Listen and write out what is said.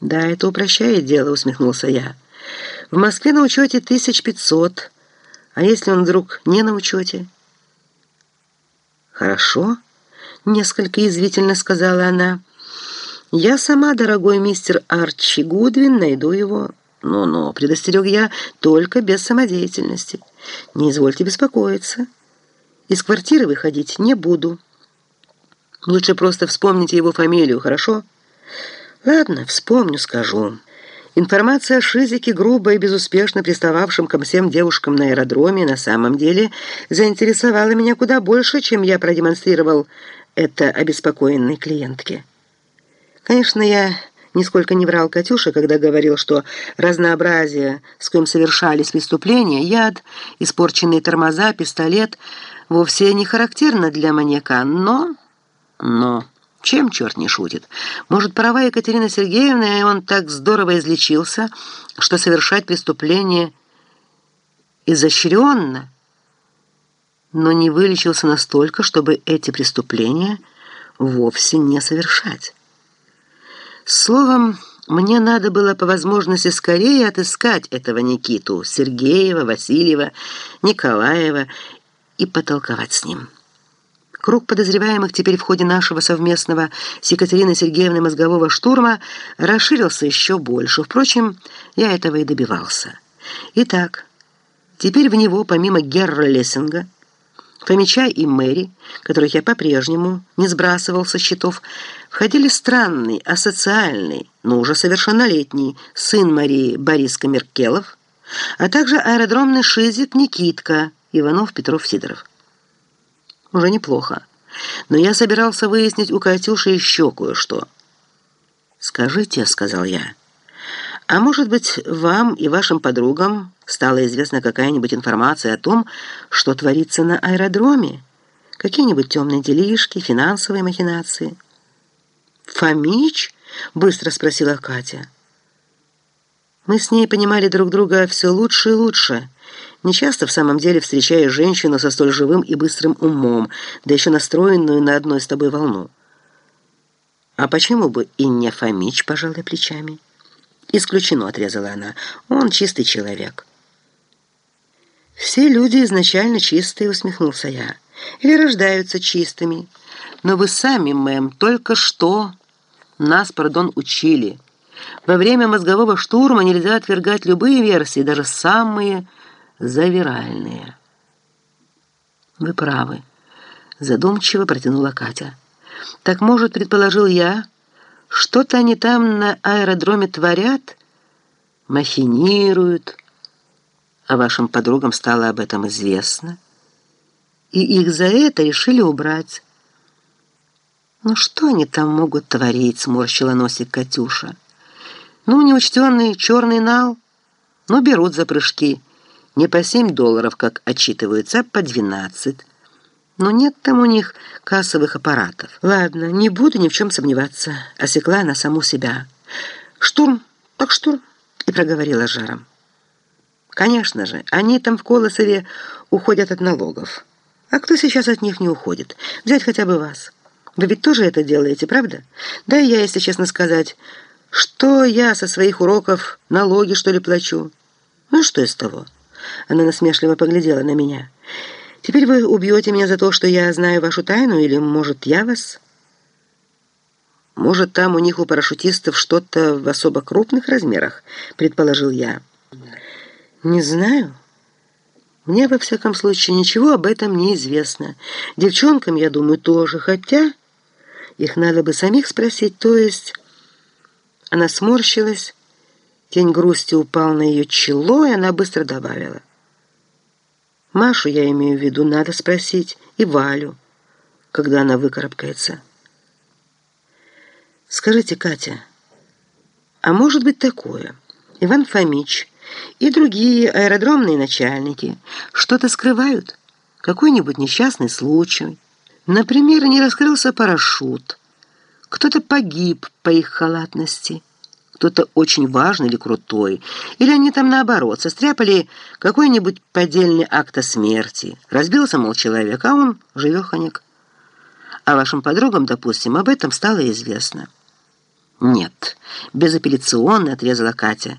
«Да, это упрощает дело», — усмехнулся я. «В Москве на учете тысяч пятьсот, а если он вдруг не на учете?» «Хорошо», — несколько язвительно сказала она. «Я сама, дорогой мистер Арчи Гудвин, найду его». «Ну-ну», — предостерег я, — «только без самодеятельности. Не извольте беспокоиться. Из квартиры выходить не буду. Лучше просто вспомните его фамилию, хорошо?» «Ладно, вспомню, скажу». Информация о Шизике, грубо и безуспешно пристававшем ко всем девушкам на аэродроме, на самом деле заинтересовала меня куда больше, чем я продемонстрировал это обеспокоенной клиентке. Конечно, я нисколько не врал Катюше, когда говорил, что разнообразие, с кем совершались преступления, яд, испорченные тормоза, пистолет, вовсе не характерно для маньяка, но... но... Чем черт не шутит? Может, права Екатерина Сергеевна, и он так здорово излечился, что совершать преступление изощренно, но не вылечился настолько, чтобы эти преступления вовсе не совершать. Словом, мне надо было по возможности скорее отыскать этого Никиту, Сергеева, Васильева, Николаева и потолковать с ним. Круг подозреваемых теперь в ходе нашего совместного с Екатериной Сергеевной мозгового штурма расширился еще больше. Впрочем, я этого и добивался. Итак, теперь в него, помимо Герра Лессинга, Фомича и Мэри, которых я по-прежнему не сбрасывал со счетов, входили странный, асоциальный, но уже совершеннолетний сын Марии Борис Камеркелов, а также аэродромный шизик Никитка Иванов-Петров-Сидоров. Уже неплохо. Но я собирался выяснить у Катюши еще кое-что. «Скажите», — сказал я, — «а может быть, вам и вашим подругам стала известна какая-нибудь информация о том, что творится на аэродроме? Какие-нибудь темные делишки, финансовые махинации?» «Фомич?» — быстро спросила Катя. Мы с ней понимали друг друга все лучше и лучше — Нечасто в самом деле встречаешь женщину со столь живым и быстрым умом, да еще настроенную на одной с тобой волну. А почему бы и не Фомич, пожалуй, плечами? Исключено, отрезала она. Он чистый человек. Все люди изначально чистые, усмехнулся я. Или рождаются чистыми. Но вы сами, мэм, только что нас, пардон, учили. Во время мозгового штурма нельзя отвергать любые версии, даже самые завиральные. «Вы правы», — задумчиво протянула Катя. «Так, может, предположил я, что-то они там на аэродроме творят, махинируют, а вашим подругам стало об этом известно, и их за это решили убрать». «Ну что они там могут творить?» — сморщила носик Катюша. «Ну, неучтенный черный нал, ну, берут за прыжки». Не по 7 долларов, как отчитываются, а по 12. Но нет там у них кассовых аппаратов. Ладно, не буду ни в чем сомневаться. Осекла она саму себя. Штурм, так штурм. И проговорила жаром. Конечно же, они там в Колосове уходят от налогов. А кто сейчас от них не уходит? Взять хотя бы вас. Вы ведь тоже это делаете, правда? Да и я, если честно сказать, что я со своих уроков налоги, что ли, плачу? Ну, что из того? Она насмешливо поглядела на меня. «Теперь вы убьете меня за то, что я знаю вашу тайну, или, может, я вас?» «Может, там у них, у парашютистов, что-то в особо крупных размерах?» — предположил я. «Не знаю. Мне, во всяком случае, ничего об этом не известно. Девчонкам, я думаю, тоже, хотя их надо бы самих спросить, то есть...» Она сморщилась, Тень грусти упал на ее чело, и она быстро добавила. «Машу, я имею в виду, надо спросить, и Валю, когда она выкарабкается». «Скажите, Катя, а может быть такое? Иван Фомич и другие аэродромные начальники что-то скрывают? Какой-нибудь несчастный случай? Например, не раскрылся парашют, кто-то погиб по их халатности» кто-то очень важный или крутой, или они там наоборот состряпали какой-нибудь поддельный акт о смерти. Разбился, мол, человек, а он живеханик. А вашим подругам, допустим, об этом стало известно. «Нет, безапелляционно», — отрезала Катя.